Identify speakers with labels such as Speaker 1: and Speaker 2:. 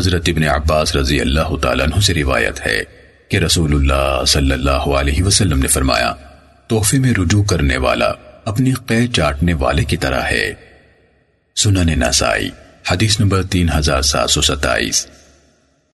Speaker 1: حضرت ابن عباس رضی اللہ تعالیٰ عنہ سے روایت ہے کہ رسول اللہ صلی اللہ علیہ وسلم نے فرمایا، تحفے میں رجوع کرنے والا اپنی قے چاٹنے والے کی طرح ہے۔ سنن نسائی، حدیث نمبر تین ہزار سات سو ستائیس۔